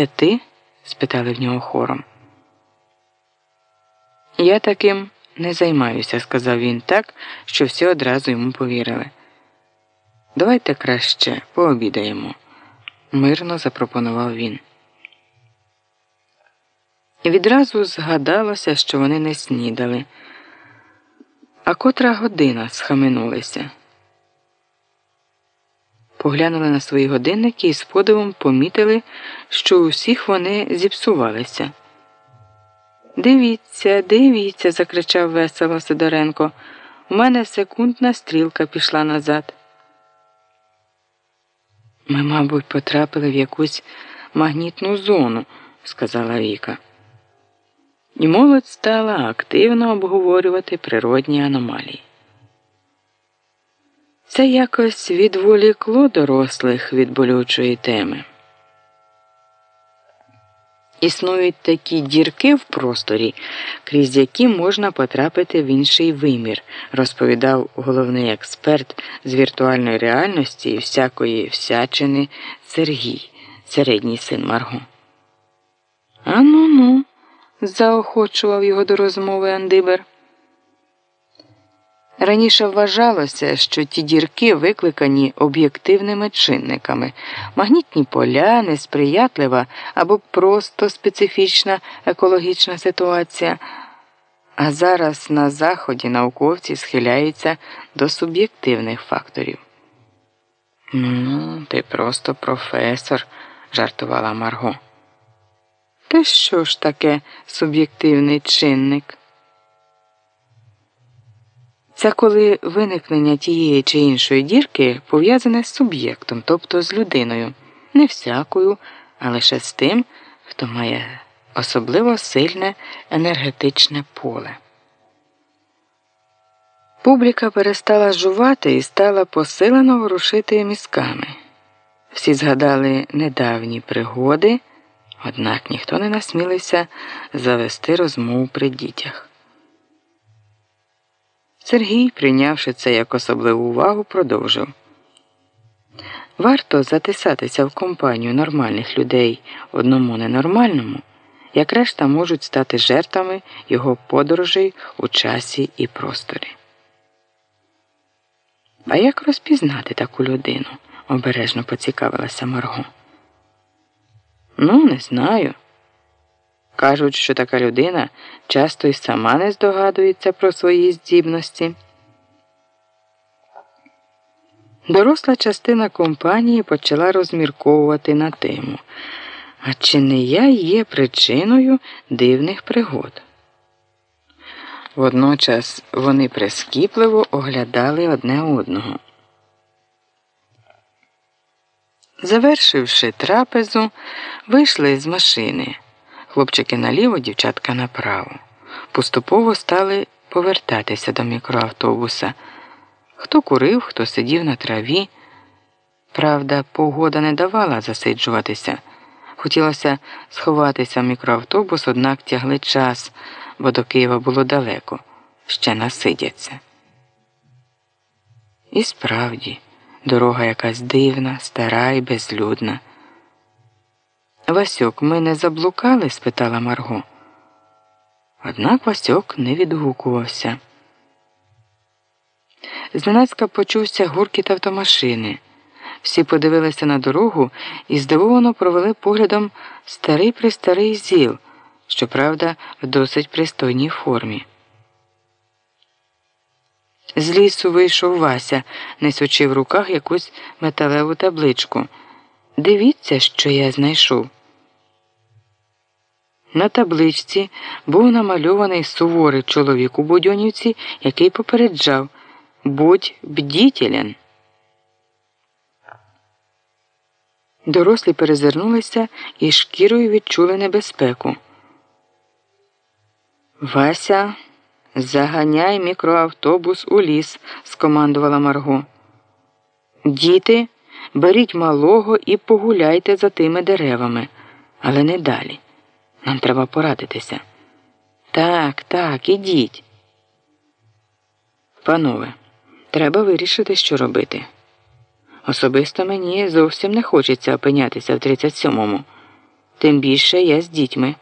Це ти? спитали в нього хором. Я таким не займаюся, сказав він так, що всі одразу йому повірили. Давайте краще пообідаємо, мирно запропонував він. Відразу згадалося, що вони не снідали. А котра година схаменулися. Поглянули на свої годинники і з подивом помітили, що у всіх вони зіпсувалися. Дивіться, дивіться, закричав весело Сидоренко. У мене секундна стрілка пішла назад. Ми, мабуть, потрапили в якусь магнітну зону, сказала Віка. І молодь стала активно обговорювати природні аномалії. Це якось відволікло дорослих від болючої теми. Існують такі дірки в просторі, крізь які можна потрапити в інший вимір, розповідав головний експерт з віртуальної реальності і всякої всячини Сергій, середній син Марго. А ну ну, заохочував його до розмови Андибер. Раніше вважалося, що ті дірки викликані об'єктивними чинниками, магнітні поля, несприятлива або просто специфічна екологічна ситуація. А зараз на заході науковці схиляються до суб'єктивних факторів. Ну, ти просто професор, жартувала Марго. Ти що ж таке суб'єктивний чинник? Це коли виникнення тієї чи іншої дірки пов'язане з суб'єктом, тобто з людиною, не всякою, а лише з тим, хто має особливо сильне енергетичне поле. Публіка перестала жувати і стала посилено ворушити мізками. Всі згадали недавні пригоди, однак ніхто не насмілився завести розмову при дітях. Сергій, прийнявши це як особливу увагу, продовжив. Варто затисатися в компанію нормальних людей одному ненормальному, як решта можуть стати жертвами його подорожей у часі і просторі. А як розпізнати таку людину? обережно поцікавилася Марго. Ну, не знаю. Кажуть, що така людина часто й сама не здогадується про свої здібності. Доросла частина компанії почала розмірковувати на тему. А чи не я є причиною дивних пригод? Водночас вони прискіпливо оглядали одне одного. Завершивши трапезу, вийшли з машини. Хлопчики наліво, дівчатка направо. Поступово стали повертатися до мікроавтобуса. Хто курив, хто сидів на траві. Правда, погода не давала засиджуватися. Хотілося сховатися в мікроавтобус, однак тягли час, бо до Києва було далеко, ще насидяться. І справді, дорога якась дивна, стара і безлюдна. Васьок, ми не заблукали? спитала Марго. Однак Васьок не відгукувався. Зненацька почувся гуркіт автомашини. Всі подивилися на дорогу і здивовано провели поглядом старий престарий зіл, щоправда, в досить пристойній формі. З лісу вийшов Вася, несучи в руках якусь металеву табличку. Дивіться, що я знайшов. На табличці був намальований суворий чоловік у Будьонівці, який попереджав Будь бдітелен. Дорослі перезирнулися і шкірою відчули небезпеку. Вася, заганяй мікроавтобус у ліс, скомандувала Марго. Діти, беріть малого і погуляйте за тими деревами, але не далі. Нам треба порадитися. Так, так, ідіть. Панове, треба вирішити, що робити. Особисто мені зовсім не хочеться опинятися в 37-му. Тим більше я з дітьми.